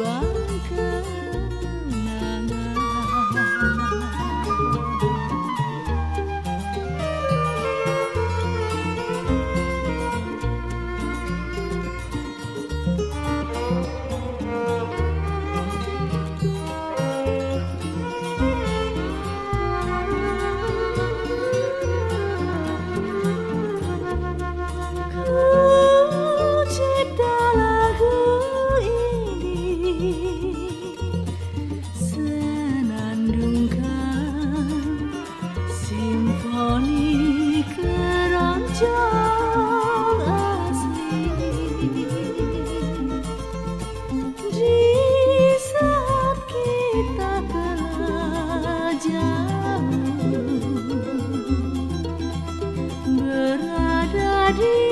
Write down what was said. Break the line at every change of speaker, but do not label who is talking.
kembangkan you.